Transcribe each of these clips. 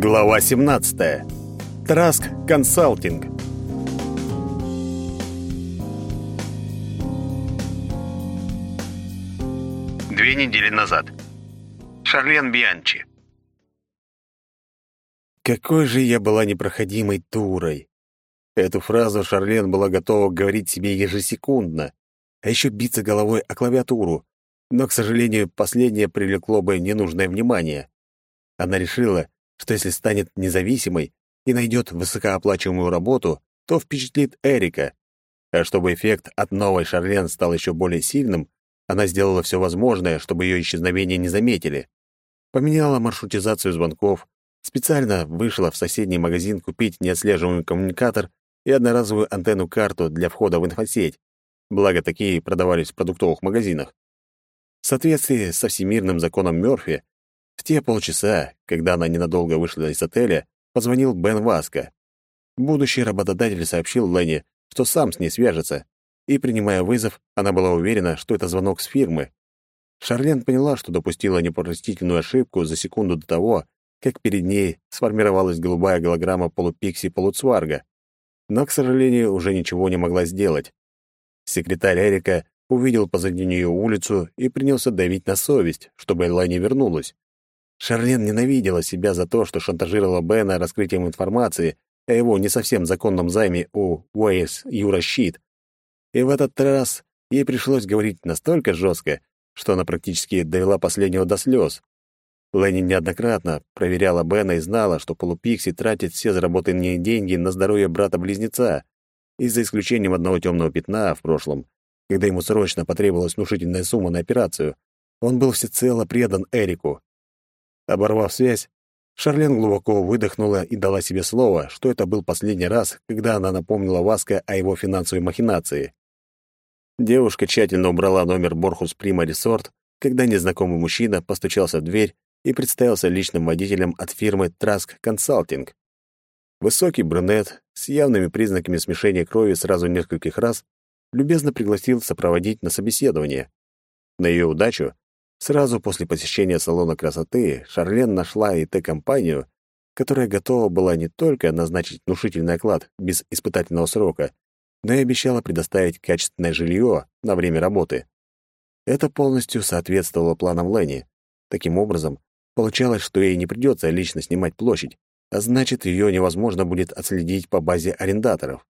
Глава 17. Траск консалтинг. Две недели назад. Шарлен Бианчи. Какой же я была непроходимой турой. Эту фразу Шарлен была готова говорить себе ежесекундно, а еще биться головой о клавиатуру. Но, к сожалению, последнее привлекло бы ненужное внимание. Она решила, что если станет независимой и найдет высокооплачиваемую работу, то впечатлит Эрика. А чтобы эффект от новой Шарлен стал еще более сильным, она сделала все возможное, чтобы ее исчезновение не заметили. Поменяла маршрутизацию звонков, специально вышла в соседний магазин купить неотслеживаемый коммуникатор и одноразовую антенну-карту для входа в инфосеть. Благо, такие продавались в продуктовых магазинах. В соответствии со всемирным законом Мёрфи, в те полчаса, когда она ненадолго вышла из отеля, позвонил Бен Васко. Будущий работодатель сообщил Ленни, что сам с ней свяжется, и, принимая вызов, она была уверена, что это звонок с фирмы. Шарлен поняла, что допустила непростительную ошибку за секунду до того, как перед ней сформировалась голубая голограмма полупикси-полуцварга. Но, к сожалению, уже ничего не могла сделать. Секретарь Эрика увидел позади нее улицу и принялся давить на совесть, чтобы Элла вернулась. Шарлен ненавидела себя за то, что шантажировала Бена раскрытием информации о его не совсем законном займе у Уэйс Юращит. И в этот раз ей пришлось говорить настолько жестко, что она практически довела последнего до слез. Ленни неоднократно проверяла Бена и знала, что полупикси тратит все заработанные деньги на здоровье брата-близнеца, и за исключением одного темного пятна в прошлом, когда ему срочно потребовалась внушительная сумма на операцию, он был всецело предан Эрику. Оборвав связь, Шарлен глубоко выдохнула и дала себе слово, что это был последний раз, когда она напомнила Васка о его финансовой махинации. Девушка тщательно убрала номер Борхус Прима Ресорт, когда незнакомый мужчина постучался в дверь и представился личным водителем от фирмы Траск Консалтинг. Высокий брюнет с явными признаками смешения крови сразу нескольких раз любезно пригласил сопроводить на собеседование. На ее удачу Сразу после посещения салона красоты Шарлен нашла ИТ-компанию, которая готова была не только назначить внушительный оклад без испытательного срока, но и обещала предоставить качественное жилье на время работы. Это полностью соответствовало планам Ленни. Таким образом, получалось, что ей не придется лично снимать площадь, а значит, ее невозможно будет отследить по базе арендаторов.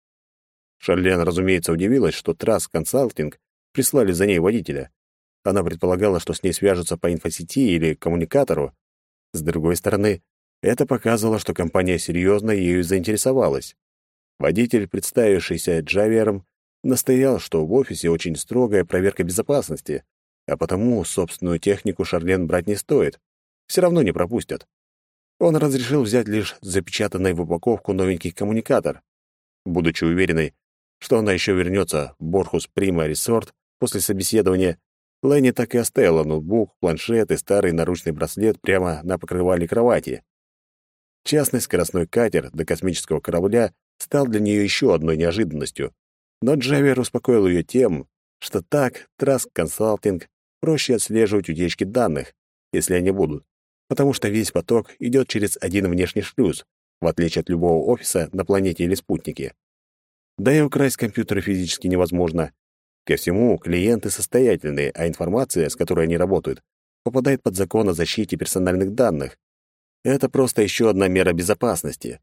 Шарлен, разумеется, удивилась, что Трасс Консалтинг прислали за ней водителя. Она предполагала, что с ней свяжутся по инфосети или коммуникатору. С другой стороны, это показывало, что компания серьезно ею заинтересовалась. Водитель, представившийся Джавиером, настоял, что в офисе очень строгая проверка безопасности, а потому собственную технику Шарлен брать не стоит. Все равно не пропустят. Он разрешил взять лишь запечатанный в упаковку новенький коммуникатор. Будучи уверенной, что она еще вернется в Борхус Прима Ресорт после собеседования, Ленни так и оставила ноутбук, планшет и старый наручный браслет прямо на покрывале кровати. Частный скоростной катер до космического корабля стал для нее еще одной неожиданностью. Но Джавер успокоил ее тем, что так Траск Консалтинг проще отслеживать утечки данных, если они будут, потому что весь поток идет через один внешний шлюз, в отличие от любого офиса на планете или спутнике. Да и украсть компьютеры физически невозможно, Ко всему, клиенты состоятельные, а информация, с которой они работают, попадает под закон о защите персональных данных. Это просто еще одна мера безопасности.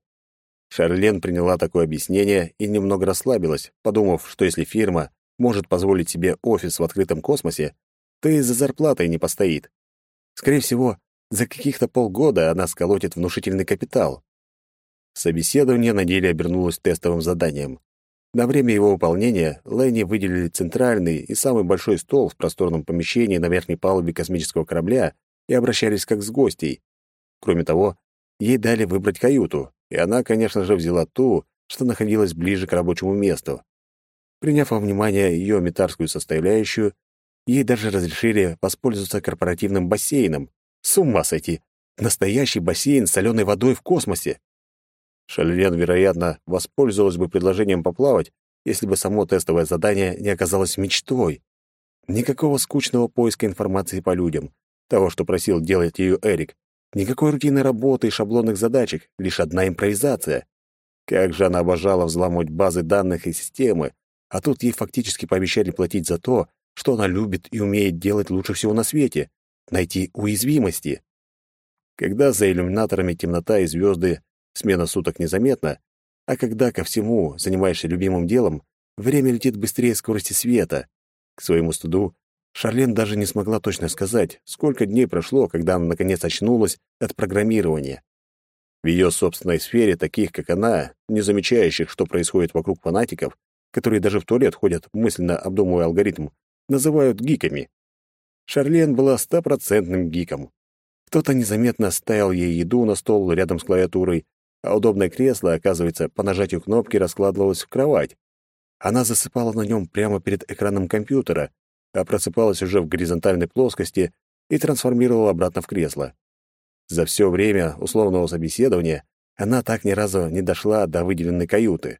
Шарлен приняла такое объяснение и немного расслабилась, подумав, что если фирма может позволить себе офис в открытом космосе, то и за зарплатой не постоит. Скорее всего, за каких-то полгода она сколотит внушительный капитал. Собеседование на деле обернулось тестовым заданием. На время его выполнения Ленни выделили центральный и самый большой стол в просторном помещении на верхней палубе космического корабля и обращались как с гостей. Кроме того, ей дали выбрать каюту, и она, конечно же, взяла ту, что находилась ближе к рабочему месту. Приняв во внимание ее метарскую составляющую, ей даже разрешили воспользоваться корпоративным бассейном. С ума сойти! Настоящий бассейн с соленой водой в космосе! Шальвен, вероятно, воспользовалась бы предложением поплавать, если бы само тестовое задание не оказалось мечтой. Никакого скучного поиска информации по людям, того, что просил делать ее Эрик. Никакой рутинной работы и шаблонных задачек, лишь одна импровизация. Как же она обожала взламывать базы данных и системы, а тут ей фактически пообещали платить за то, что она любит и умеет делать лучше всего на свете — найти уязвимости. Когда за иллюминаторами темнота и звезды, смена суток незаметна, а когда ко всему занимаешься любимым делом, время летит быстрее скорости света. К своему студу, Шарлен даже не смогла точно сказать, сколько дней прошло, когда она наконец очнулась от программирования. В ее собственной сфере таких, как она, не замечающих, что происходит вокруг фанатиков, которые даже в туалет ходят, мысленно обдумывая алгоритм, называют гиками. Шарлен была стопроцентным гиком. Кто-то незаметно ставил ей еду на стол рядом с клавиатурой, а удобное кресло, оказывается, по нажатию кнопки раскладывалось в кровать. Она засыпала на нем прямо перед экраном компьютера, а просыпалась уже в горизонтальной плоскости и трансформировала обратно в кресло. За все время условного собеседования она так ни разу не дошла до выделенной каюты.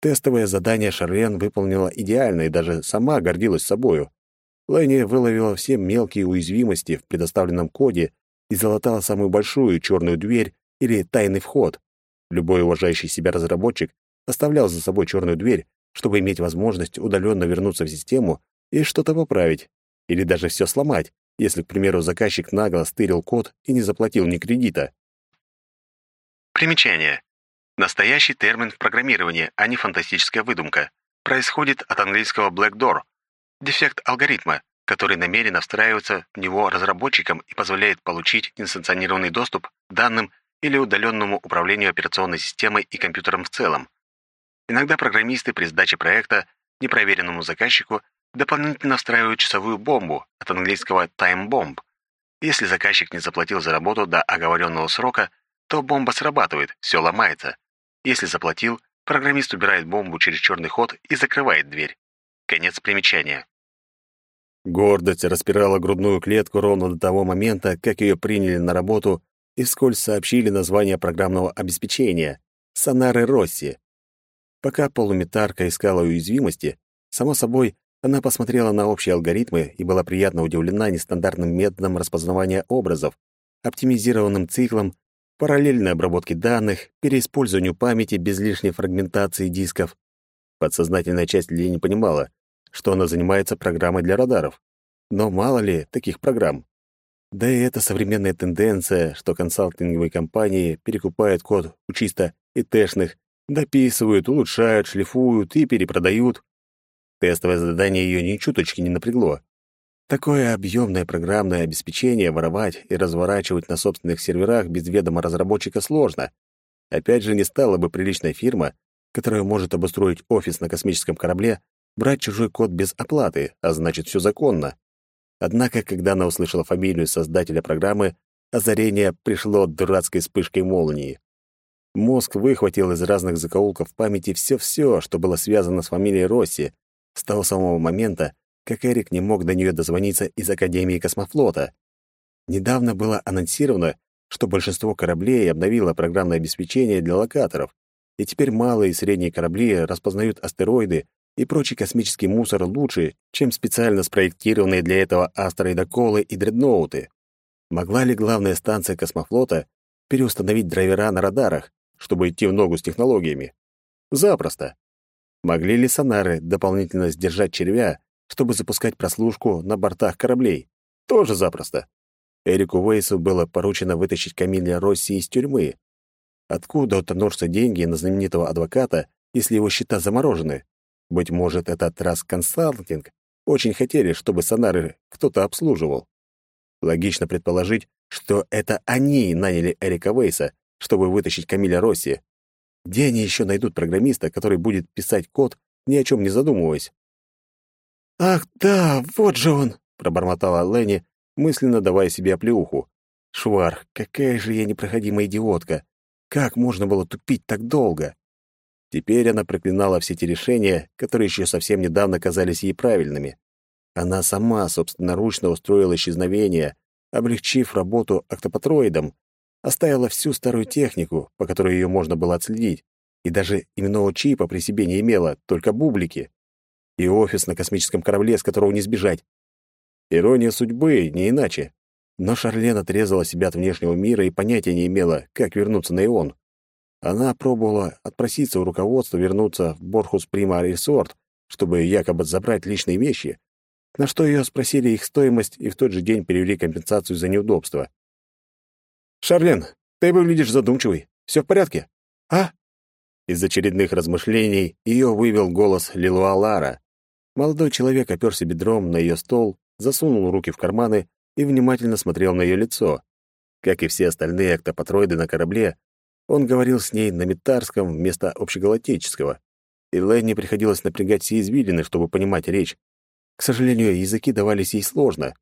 Тестовое задание Шарлен выполнила идеально и даже сама гордилась собою. Лэни выловила все мелкие уязвимости в предоставленном коде и залатала самую большую черную дверь или тайный вход. Любой уважающий себя разработчик оставлял за собой черную дверь, чтобы иметь возможность удаленно вернуться в систему и что-то поправить, или даже все сломать, если, к примеру, заказчик нагло стырил код и не заплатил ни кредита. Примечание. Настоящий термин в программировании, а не фантастическая выдумка. Происходит от английского black door — дефект алгоритма, который намеренно встраивается в него разработчиком и позволяет получить несанкционированный доступ к данным или удаленному управлению операционной системой и компьютером в целом. Иногда программисты при сдаче проекта непроверенному заказчику дополнительно встраивают часовую бомбу от английского time bomb. Если заказчик не заплатил за работу до оговоренного срока, то бомба срабатывает, все ломается. Если заплатил, программист убирает бомбу через черный ход и закрывает дверь. Конец примечания. Гордость распирала грудную клетку ровно до того момента, как ее приняли на работу и вскользь сообщили название программного обеспечения — «Сонары Росси». Пока полуметарка искала уязвимости, само собой, она посмотрела на общие алгоритмы и была приятно удивлена нестандартным методом распознавания образов, оптимизированным циклом, параллельной обработке данных, переиспользованию памяти без лишней фрагментации дисков. Подсознательная часть Лени понимала, что она занимается программой для радаров. Но мало ли таких программ. Да и это современная тенденция, что консалтинговые компании перекупают код у чисто ИТшных, дописывают, улучшают, шлифуют и перепродают. Тестовое задание ее ни чуточки не напрягло. Такое объемное программное обеспечение воровать и разворачивать на собственных серверах без ведома разработчика сложно. Опять же, не стала бы приличная фирма, которая может обустроить офис на космическом корабле, брать чужой код без оплаты, а значит, все законно. Однако, когда она услышала фамилию создателя программы, озарение пришло дурацкой вспышкой молнии. Мозг выхватил из разных закоулков памяти все-все, что было связано с фамилией Росси, с того самого момента, как Эрик не мог до нее дозвониться из Академии космофлота. Недавно было анонсировано, что большинство кораблей обновило программное обеспечение для локаторов, и теперь малые и средние корабли распознают астероиды и прочий космический мусор лучше, чем специально спроектированные для этого астероидоколы и дредноуты. Могла ли главная станция космофлота переустановить драйвера на радарах, чтобы идти в ногу с технологиями? Запросто. Могли ли сонары дополнительно сдержать червя, чтобы запускать прослушку на бортах кораблей? Тоже запросто. Эрику Вейсу было поручено вытащить Камиля Росси из тюрьмы. Откуда утонурся деньги на знаменитого адвоката, если его счета заморожены? Быть может, этот раз консалтинг очень хотели, чтобы сонары кто-то обслуживал. Логично предположить, что это они наняли Эрика Вейса, чтобы вытащить Камиля Росси, где они еще найдут программиста, который будет писать код, ни о чем не задумываясь? «Ах, да, вот же он!» — пробормотала Ленни, мысленно давая себе оплеуху. «Шварх, какая же я непроходимая идиотка! Как можно было тупить так долго?» Теперь она проклинала все те решения, которые еще совсем недавно казались ей правильными. Она сама собственноручно устроила исчезновение, облегчив работу октопатроидам, Оставила всю старую технику, по которой ее можно было отследить, и даже именного чипа при себе не имела, только бублики. И офис на космическом корабле, с которого не сбежать. Ирония судьбы, не иначе. Но Шарлен отрезала себя от внешнего мира и понятия не имела, как вернуться на Ион. Она пробовала отпроситься у руководства вернуться в Борхус Прима Ресорт, чтобы якобы забрать личные вещи, на что ее спросили их стоимость и в тот же день перевели компенсацию за неудобство. «Шарлен, ты выглядишь задумчивый. Все в порядке?» «А?» Из очередных размышлений ее вывел голос Лилуа Лара. Молодой человек оперся бедром на ее стол, засунул руки в карманы и внимательно смотрел на ее лицо. Как и все остальные октопатроиды на корабле, он говорил с ней на метарском вместо общегалактического, и Ленни приходилось напрягать все извилины, чтобы понимать речь. К сожалению, языки давались ей сложно.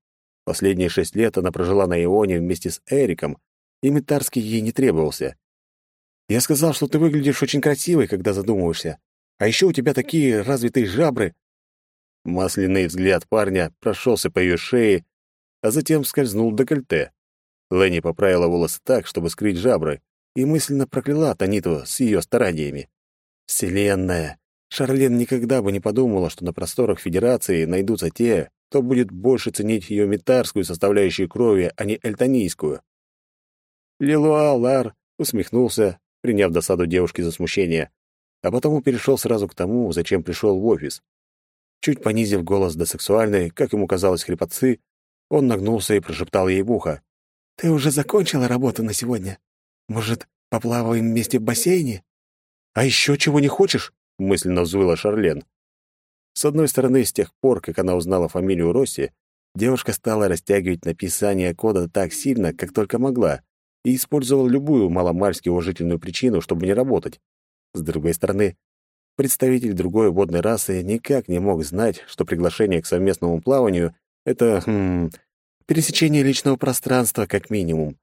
Последние шесть лет она прожила на Ионе вместе с Эриком, и метарский ей не требовался. «Я сказал, что ты выглядишь очень красивой, когда задумываешься. А еще у тебя такие развитые жабры». Масляный взгляд парня прошелся по ее шее, а затем скользнул до декольте. Ленни поправила волосы так, чтобы скрыть жабры, и мысленно прокляла Таниту с ее стараниями. «Вселенная! Шарлен никогда бы не подумала, что на просторах Федерации найдутся те, кто будет больше ценить ее метарскую составляющую крови, а не эльтонийскую». Лилуа Лар усмехнулся, приняв досаду девушки за смущение, а потом перешел сразу к тому, зачем пришел в офис. Чуть понизив голос до сексуальной, как ему казалось, хрипотцы, он нагнулся и прошептал ей в ухо. «Ты уже закончила работу на сегодня? Может, поплаваем вместе в бассейне?» «А еще чего не хочешь?» — мысленно взвыла Шарлен. С одной стороны, с тех пор, как она узнала фамилию Росси, девушка стала растягивать написание кода так сильно, как только могла, и использовала любую маломальски уважительную причину, чтобы не работать. С другой стороны, представитель другой водной расы никак не мог знать, что приглашение к совместному плаванию — это, хм, пересечение личного пространства как минимум.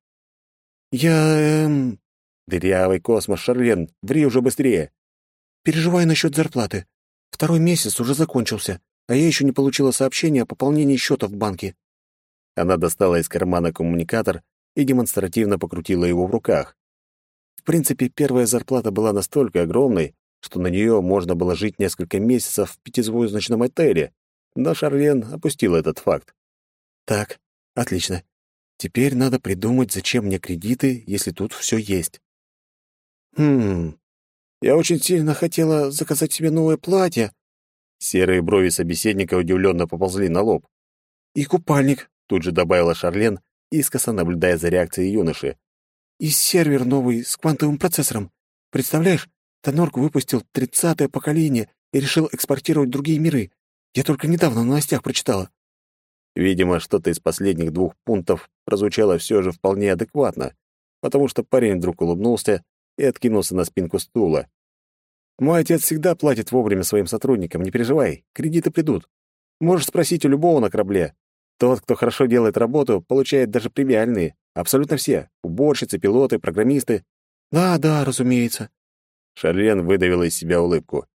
«Я, эм...» «Дырявый космос, Шарлен, ври уже быстрее!» «Переживаю насчет зарплаты. Второй месяц уже закончился, а я еще не получила сообщения о пополнении счета в банке». Она достала из кармана коммуникатор и демонстративно покрутила его в руках. В принципе, первая зарплата была настолько огромной, что на нее можно было жить несколько месяцев в пятизвездочном отеле, но Шарлен опустил этот факт. «Так, отлично. Теперь надо придумать, зачем мне кредиты, если тут все есть». «Хм, я очень сильно хотела заказать себе новое платье». Серые брови собеседника удивленно поползли на лоб. «И купальник», — тут же добавила Шарлен, искоса наблюдая за реакцией юноши. «И сервер новый с квантовым процессором. Представляешь, Тонорк выпустил тридцатое поколение и решил экспортировать другие миры. Я только недавно в новостях прочитала». Видимо, что-то из последних двух пунктов прозвучало все же вполне адекватно, потому что парень вдруг улыбнулся и откинулся на спинку стула. «Мой отец всегда платит вовремя своим сотрудникам, не переживай, кредиты придут. Можешь спросить у любого на корабле. Тот, кто хорошо делает работу, получает даже премиальные. Абсолютно все. Уборщицы, пилоты, программисты. Да, да, разумеется. Шарлен выдавила из себя улыбку.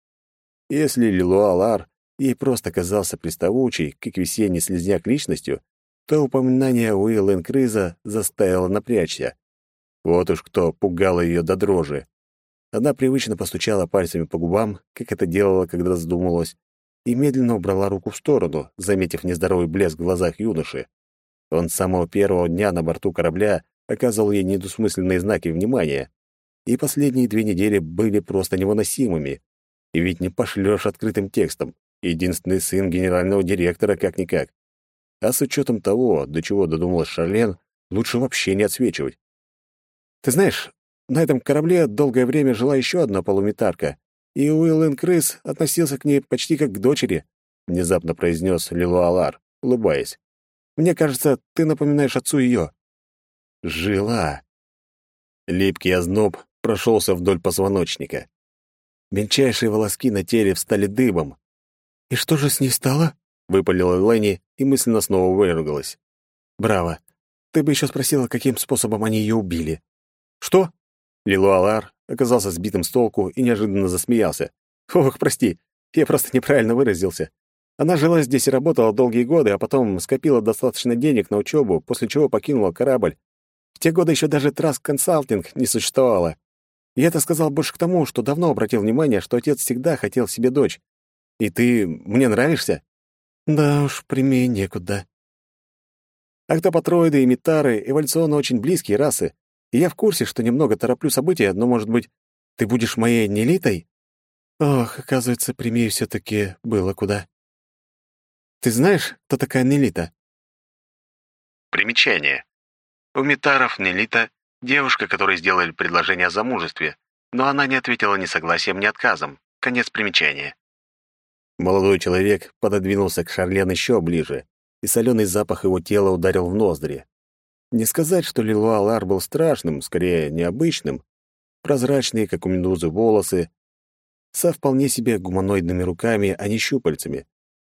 Если Лилуа Лар ей просто казался приставучей, как весенний слезняк личностью, то упоминание Уилла Крыза заставило напрячься. Вот уж кто пугал ее до дрожи. Она привычно постучала пальцами по губам, как это делала, когда задумалась, и медленно убрала руку в сторону, заметив нездоровый блеск в глазах юноши. Он с самого первого дня на борту корабля оказывал ей недосмысленные знаки внимания, и последние две недели были просто невыносимыми. И ведь не пошлешь открытым текстом. Единственный сын генерального директора как-никак. А с учетом того, до чего додумалась Шарлен, лучше вообще не отсвечивать. Ты знаешь, на этом корабле долгое время жила еще одна полуметарка, и Уиллен Крыс относился к ней почти как к дочери», — внезапно произнес Лилуалар, улыбаясь. «Мне кажется, ты напоминаешь отцу ее». «Жила». Липкий озноб прошелся вдоль позвоночника. Мельчайшие волоски на теле встали дыбом. «И что же с ней стало?» — выпалила Ленни и мысленно снова выругалась. «Браво. Ты бы еще спросила, каким способом они ее убили». «Что?» Лилуалар оказался сбитым с толку и неожиданно засмеялся. «Ох, прости, я просто неправильно выразился. Она жила здесь и работала долгие годы, а потом скопила достаточно денег на учебу, после чего покинула корабль. В те годы еще даже Траск Консалтинг не существовало. И это сказал больше к тому, что давно обратил внимание, что отец всегда хотел себе дочь. И ты мне нравишься? Да уж, прямее некуда. Октопатроиды и метары эволюционно очень близкие расы, и я в курсе, что немного тороплю события, но, может быть, ты будешь моей нелитой? Ох, оказывается, прямее все таки было куда. Ты знаешь, кто такая Нелита? Примечание. У Митаров Нелита — девушка, которой сделали предложение о замужестве, но она не ответила ни согласием, ни отказом. Конец примечания. Молодой человек пододвинулся к Шарлен еще ближе, и соленый запах его тела ударил в ноздри. Не сказать, что Лилуа Лар был страшным, скорее, необычным. Прозрачные, как у медузы, волосы, со вполне себе гуманоидными руками, а не щупальцами.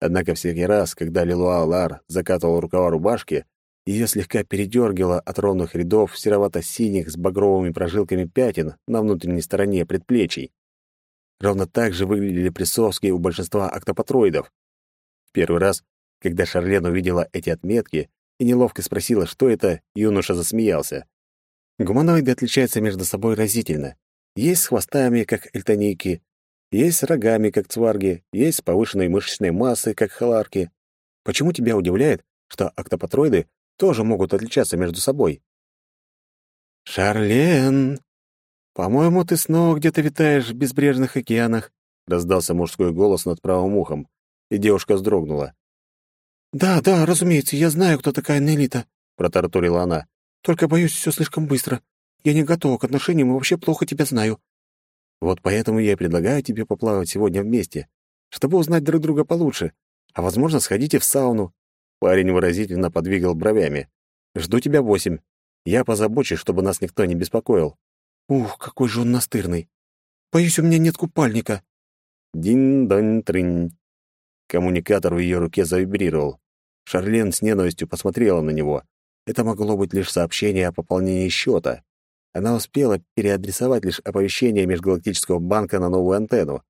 Однако всякий раз, когда Лилуа Лар закатывал рукава рубашки, ее слегка передергивало от ровных рядов серовато-синих с багровыми прожилками пятен на внутренней стороне предплечий. Ровно так же выглядели присоски у большинства октопатроидов. В первый раз, когда Шарлен увидела эти отметки и неловко спросила, что это, юноша засмеялся. Гуманоиды отличаются между собой разительно. Есть с хвостами, как эльтоники, есть с рогами, как цварги, есть с повышенной мышечной массой, как халарки. Почему тебя удивляет, что октопатроиды тоже могут отличаться между собой? «Шарлен, по-моему, ты снова где-то витаешь в безбрежных океанах», — раздался мужской голос над правым ухом, и девушка вздрогнула. «Да, да, разумеется, я знаю, кто такая Нелита», — протараторила она. «Только боюсь, все слишком быстро. Я не готова к отношениям и вообще плохо тебя знаю. Вот поэтому я и предлагаю тебе поплавать сегодня вместе, чтобы узнать друг друга получше, а, возможно, сходите в сауну». Парень выразительно подвигал бровями. «Жду тебя восемь. Я позабочусь, чтобы нас никто не беспокоил». «Ух, какой же он настырный! Боюсь, у меня нет купальника». Дин-дон-трынь. Коммуникатор в ее руке завибрировал. Шарлен с ненавистью посмотрела на него. Это могло быть лишь сообщение о пополнении счета. Она успела переадресовать лишь оповещение Межгалактического банка на новую антенну.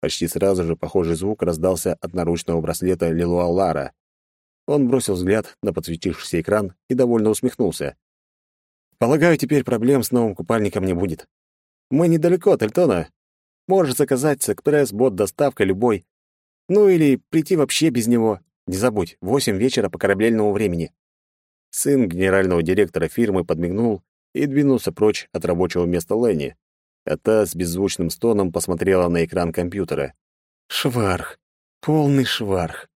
Почти сразу же похожий звук раздался от наручного браслета Лилуа Лара. Он бросил взгляд на подсветившийся экран и довольно усмехнулся. «Полагаю, теперь проблем с новым купальником не будет. Мы недалеко от Эльтона. Можешь заказать с экспресс-бот доставка любой. Ну или прийти вообще без него. Не забудь, восемь вечера по корабельному времени». Сын генерального директора фирмы подмигнул и двинулся прочь от рабочего места Ленни, а та с беззвучным стоном посмотрела на экран компьютера. Шварх. Полный шварх.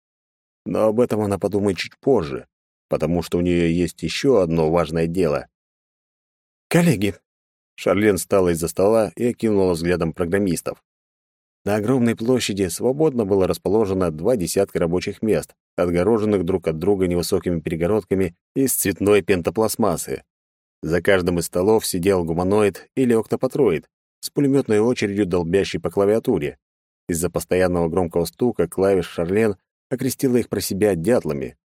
Но об этом она подумает чуть позже, потому что у нее есть еще одно важное дело. «Коллеги!» Шарлен встала из-за стола и окинула взглядом программистов. На огромной площади свободно было расположено два десятка рабочих мест, отгороженных друг от друга невысокими перегородками из цветной пентопластмассы. За каждым из столов сидел гуманоид или октопатроид с пулеметной очередью, долбящий по клавиатуре. Из-за постоянного громкого стука клавиш Шарлен окрестила их про себя дятлами.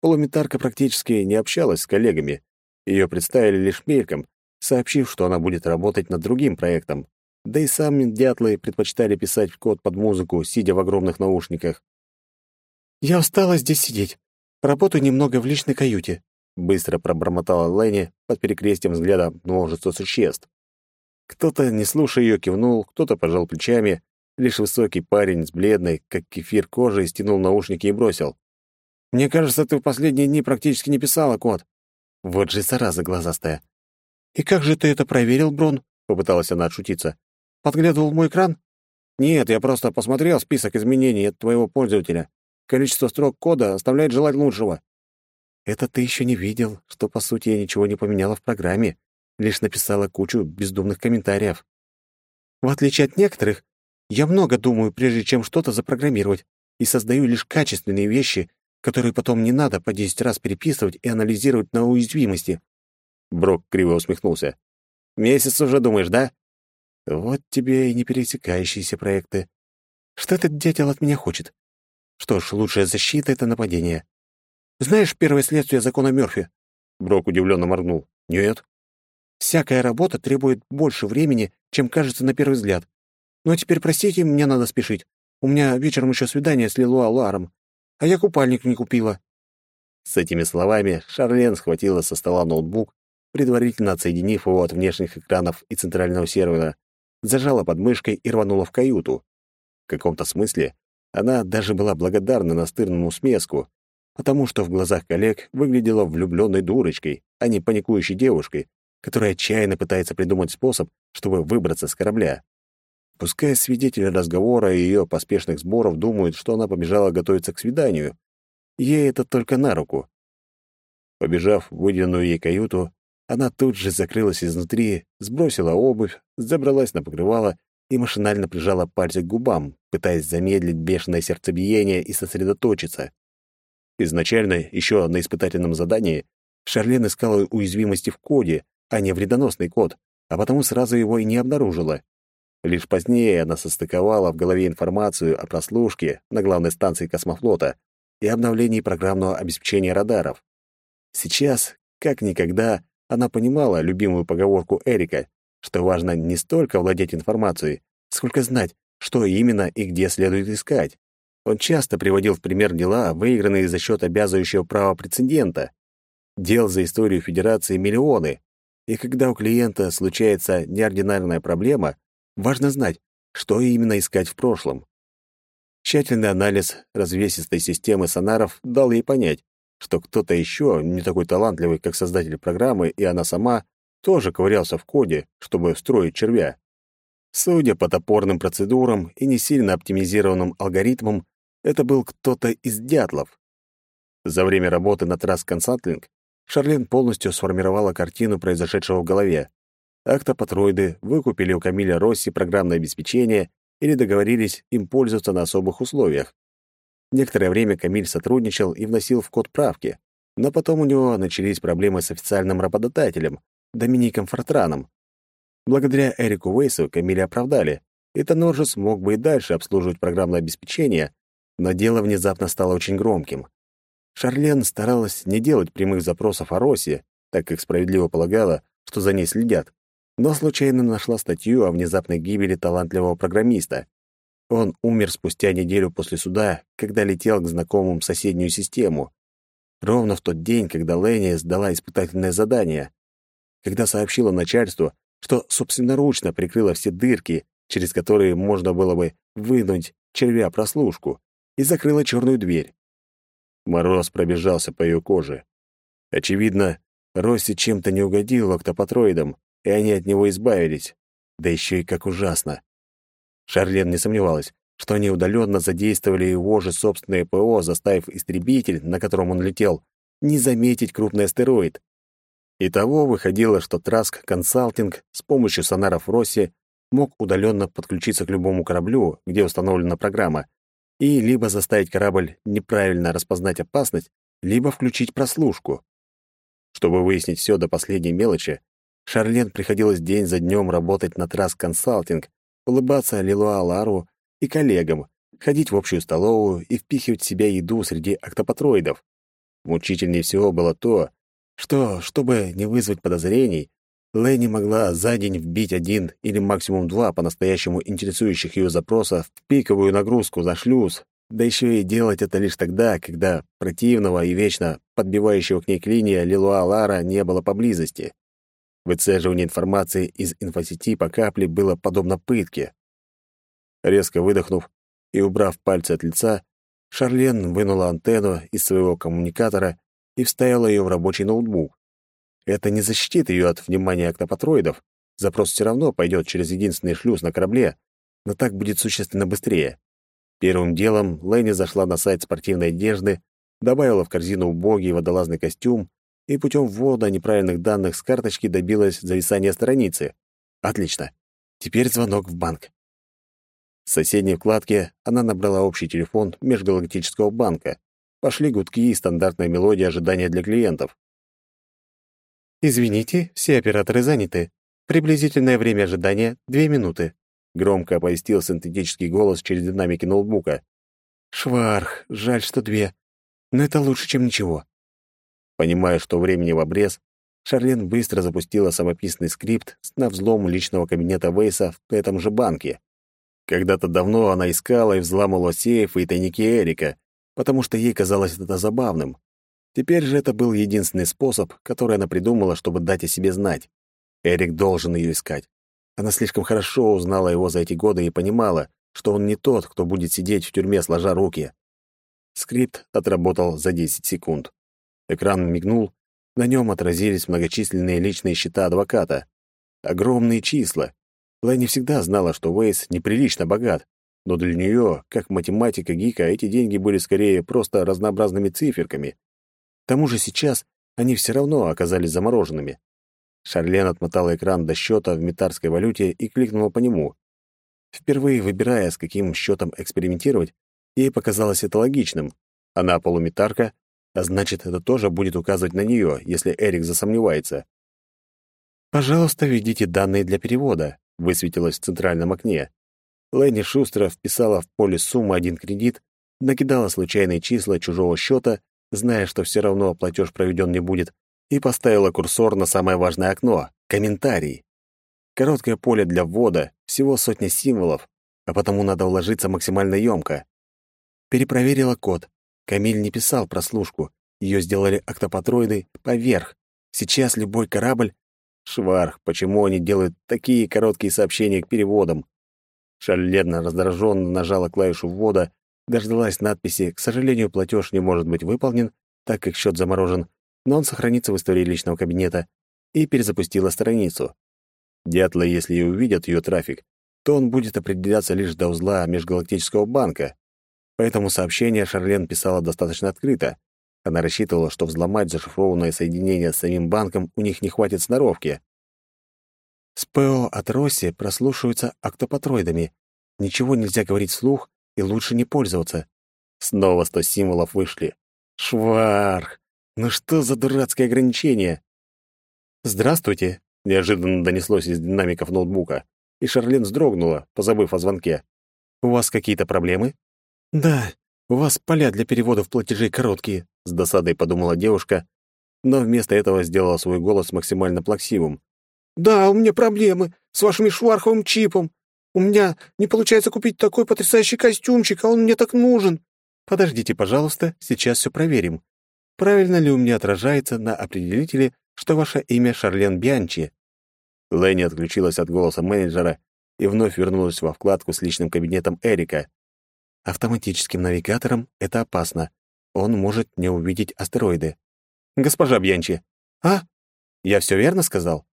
Полуметарка практически не общалась с коллегами. Ее представили лишь мельком, сообщив, что она будет работать над другим проектом. Да и сами дятлы предпочитали писать код под музыку, сидя в огромных наушниках. «Я устала здесь сидеть. Работаю немного в личной каюте. Быстро пробормотала Ленни под перекрестием взгляда множества существ. Кто-то, не слушая ее, кивнул, кто-то пожал плечами. Лишь высокий парень с бледной, как кефир кожей, стянул наушники и бросил. «Мне кажется, ты в последние дни практически не писала код». Вот же зараза глазастая. «И как же ты это проверил, Брон?» — попыталась она отшутиться. «Подглядывал мой экран?» «Нет, я просто посмотрел список изменений от твоего пользователя. Количество строк кода оставляет желать лучшего. Это ты еще не видел, что, по сути, я ничего не поменяла в программе, лишь написала кучу бездумных комментариев. В отличие от некоторых, я много думаю, прежде чем что-то запрограммировать, и создаю лишь качественные вещи, которые потом не надо по десять раз переписывать и анализировать на уязвимости. Брок криво усмехнулся. «Месяц уже думаешь, да?» «Вот тебе и не пересекающиеся проекты. Что этот дятел от меня хочет? Что ж, лучшая защита — это нападение. Знаешь первое следствие закона Мёрфи?» Брок удивленно моргнул. «Нет». «Всякая работа требует больше времени, чем кажется на первый взгляд. Ну а теперь, простите, мне надо спешить. У меня вечером еще свидание с Лилуа Ларом, а я купальник не купила». С этими словами Шарлен схватила со стола ноутбук, предварительно отсоединив его от внешних экранов и центрального сервера, зажала под мышкой и рванула в каюту. В каком-то смысле она даже была благодарна настырному смеску, потому что в глазах коллег выглядела влюбленной дурочкой, а не паникующей девушкой, которая отчаянно пытается придумать способ, чтобы выбраться с корабля. Пускай свидетели разговора и ее поспешных сборов думают, что она побежала готовиться к свиданию. Ей это только на руку. Побежав в выделенную ей каюту, она тут же закрылась изнутри, сбросила обувь, забралась на покрывало и машинально прижала пальцы к губам, пытаясь замедлить бешеное сердцебиение и сосредоточиться. Изначально, еще на испытательном задании, Шарлен искала уязвимости в коде, а не вредоносный код, а потому сразу его и не обнаружила. Лишь позднее она состыковала в голове информацию о прослушке на главной станции космофлота и обновлении программного обеспечения радаров. Сейчас, как никогда, она понимала любимую поговорку Эрика, что важно не столько владеть информацией, сколько знать, что именно и где следует искать. Он часто приводил в пример дела, выигранные за счет обязывающего права прецедента. Дел за историю Федерации миллионы, и когда у клиента случается неординарная проблема, важно знать, что именно искать в прошлом. Тщательный анализ развесистой системы сонаров дал ей понять, что кто-то еще, не такой талантливый, как создатель программы, и она сама, тоже ковырялся в коде, чтобы встроить червя. Судя по топорным процедурам и не сильно оптимизированным алгоритмам, это был кто-то из дятлов. За время работы на Трасс Консалтлинг Шарлен полностью сформировала картину произошедшего в голове. Актопатроиды выкупили у Камиля Росси программное обеспечение или договорились им пользоваться на особых условиях. Некоторое время Камиль сотрудничал и вносил в код правки, но потом у него начались проблемы с официальным работодателем, Домиником Фортраном. Благодаря Эрику Уэйсу Камиля оправдали, и Тонор смог бы и дальше обслуживать программное обеспечение, но дело внезапно стало очень громким. Шарлен старалась не делать прямых запросов о Росе, так как справедливо полагала, что за ней следят, но случайно нашла статью о внезапной гибели талантливого программиста. Он умер спустя неделю после суда, когда летел к знакомым в соседнюю систему. Ровно в тот день, когда Ленни сдала испытательное задание. Когда сообщила начальству, что собственноручно прикрыла все дырки, через которые можно было бы вынуть червя прослушку, и закрыла черную дверь. Мороз пробежался по ее коже. Очевидно, Росси чем-то не угодил октопатроидам, и они от него избавились. Да еще и как ужасно. Шарлен не сомневалась, что они удаленно задействовали его же собственное ПО, заставив истребитель, на котором он летел, не заметить крупный астероид. Итого выходило, что Траск Консалтинг с помощью сонаров Росси мог удаленно подключиться к любому кораблю, где установлена программа, и либо заставить корабль неправильно распознать опасность, либо включить прослушку. Чтобы выяснить все до последней мелочи, Шарлен приходилось день за днем работать на Траск Консалтинг, улыбаться Лилуа Лару и коллегам, ходить в общую столовую и впихивать себя еду среди октопатроидов. Мучительнее всего было то, что, чтобы не вызвать подозрений, Лэни могла за день вбить один или максимум два по-настоящему интересующих ее запроса в пиковую нагрузку за шлюз, да еще и делать это лишь тогда, когда противного и вечно подбивающего к ней к линии Лилуа Лара не было поблизости. Выцеживание информации из инфосети по капле было подобно пытке. Резко выдохнув и убрав пальцы от лица, Шарлен вынула антенну из своего коммуникатора и вставила ее в рабочий ноутбук. Это не защитит ее от внимания октопатроидов, запрос все равно пойдет через единственный шлюз на корабле, но так будет существенно быстрее. Первым делом Лэнни зашла на сайт спортивной одежды, добавила в корзину убогий водолазный костюм и путем ввода неправильных данных с карточки добилась зависания страницы. Отлично. Теперь звонок в банк. В соседней вкладке она набрала общий телефон Межгалактического банка. Пошли гудки и стандартная мелодия ожидания для клиентов. «Извините, все операторы заняты. Приблизительное время ожидания — две минуты», — громко оповестил синтетический голос через динамики ноутбука. «Шварх, жаль, что две. Но это лучше, чем ничего. Понимая, что времени в обрез, Шарлен быстро запустила самописный скрипт на взлом личного кабинета Вейса в этом же банке. Когда-то давно она искала и взламывала сейфы и тайники Эрика, потому что ей казалось это забавным. Теперь же это был единственный способ, который она придумала, чтобы дать о себе знать. Эрик должен ее искать. Она слишком хорошо узнала его за эти годы и понимала, что он не тот, кто будет сидеть в тюрьме сложа руки. Скрипт отработал за 10 секунд. Экран мигнул, на нем отразились многочисленные личные счета адвоката. Огромные числа. Лэнни всегда знала, что Уэйс неприлично богат, но для нее, как математика гика, эти деньги были скорее просто разнообразными циферками. К тому же сейчас они все равно оказались замороженными. Шарлен отмотала экран до счета в метарской валюте и кликнула по нему. Впервые выбирая, с каким счетом экспериментировать, ей показалось это логичным. Она полуметарка, а значит, это тоже будет указывать на нее, если Эрик засомневается. «Пожалуйста, введите данные для перевода», — высветилось в центральном окне. Ленни шустро вписала в поле сумму один кредит, накидала случайные числа чужого счета, зная, что все равно платеж проведен не будет, и поставила курсор на самое важное окно — комментарий. Короткое поле для ввода, всего сотня символов, а потому надо уложиться максимально емко. Перепроверила код. Камиль не писал прослушку. Ее сделали октопатроиды поверх. Сейчас любой корабль... Шварх, почему они делают такие короткие сообщения к переводам? Шарледна раздраженно нажала клавишу ввода, дождалась надписи «К сожалению, платеж не может быть выполнен, так как счет заморожен, но он сохранится в истории личного кабинета», и перезапустила страницу. Дятлы, если и увидят ее трафик, то он будет определяться лишь до узла Межгалактического банка. Поэтому сообщение Шарлен писала достаточно открыто. Она рассчитывала, что взломать зашифрованное соединение с самим банком у них не хватит сноровки. С ПО от Росси прослушиваются октопатроидами. Ничего нельзя говорить вслух и лучше не пользоваться. Снова сто символов вышли. Шварх! Ну что за дурацкое ограничение? «Здравствуйте!» — неожиданно донеслось из динамиков ноутбука, и Шарлен вздрогнула, позабыв о звонке. «У вас какие-то проблемы?» «Да, у вас поля для переводов платежей короткие», — с досадой подумала девушка, но вместо этого сделала свой голос максимально плаксивым. «Да, у меня проблемы с вашим шварховым чипом. У меня не получается купить такой потрясающий костюмчик, а он мне так нужен». «Подождите, пожалуйста, сейчас все проверим. Правильно ли у меня отражается на определителе, что ваше имя Шарлен Бианчи?» Ленни отключилась от голоса менеджера и вновь вернулась во вкладку с личным кабинетом Эрика. «Автоматическим навигатором это опасно. Он может не увидеть астероиды». «Госпожа Бьянчи!» «А? Я все верно сказал?»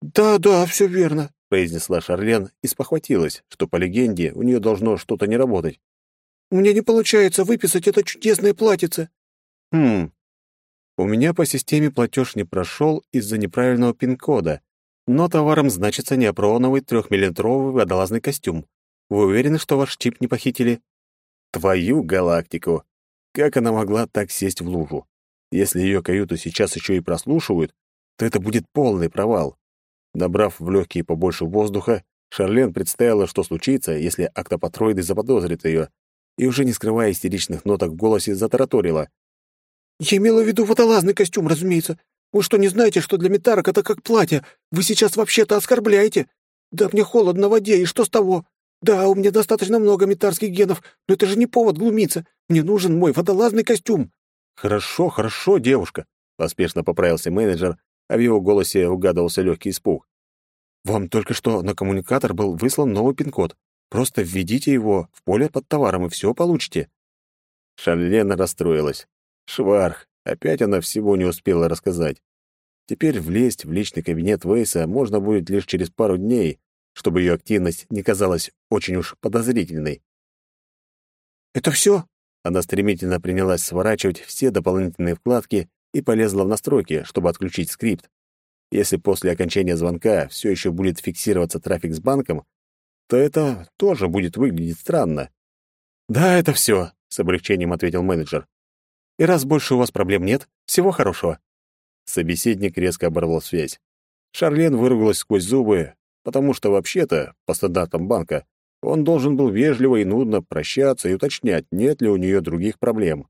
«Да, да, все верно», — произнесла Шарлен и спохватилась, что, по легенде, у нее должно что-то не работать. «У меня не получается выписать это чудесное платьице». «Хм. У меня по системе платеж не прошел из-за неправильного пин-кода, но товаром значится неопробованный трехмиллиметровый водолазный костюм. Вы уверены, что ваш чип не похитили?» «Твою галактику! Как она могла так сесть в лужу? Если ее каюту сейчас еще и прослушивают, то это будет полный провал. Набрав в легкие побольше воздуха, Шарлен представила, что случится, если октопатроиды заподозрят ее, и уже не скрывая истеричных ноток в голосе, затараторила. «Я имела в виду водолазный костюм, разумеется. Вы что, не знаете, что для метарок это как платье? Вы сейчас вообще-то оскорбляете. Да мне холодно в воде, и что с того? Да, у меня достаточно много метарских генов, но это же не повод глумиться. Мне нужен мой водолазный костюм». «Хорошо, хорошо, девушка», — поспешно поправился менеджер, а в его голосе угадывался легкий испуг. «Вам только что на коммуникатор был выслан новый пин-код. Просто введите его в поле под товаром, и все получите». Шарлена расстроилась. Шварх, опять она всего не успела рассказать. Теперь влезть в личный кабинет Вейса можно будет лишь через пару дней, чтобы ее активность не казалась очень уж подозрительной. «Это все?» Она стремительно принялась сворачивать все дополнительные вкладки и полезла в настройки, чтобы отключить скрипт. Если после окончания звонка все еще будет фиксироваться трафик с банком, то это тоже будет выглядеть странно. «Да, это все», — с облегчением ответил менеджер. «И раз больше у вас проблем нет, всего хорошего». Собеседник резко оборвал связь. Шарлен выругалась сквозь зубы, потому что вообще-то, по стандартам банка, он должен был вежливо и нудно прощаться и уточнять, нет ли у нее других проблем.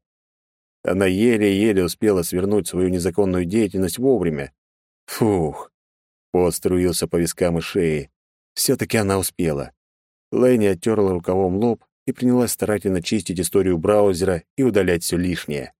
Она еле-еле успела свернуть свою незаконную деятельность вовремя. Фух. Пот струился по вискам и шее. Все-таки она успела. Лэнни оттерла рукавом лоб и принялась старательно чистить историю браузера и удалять все лишнее.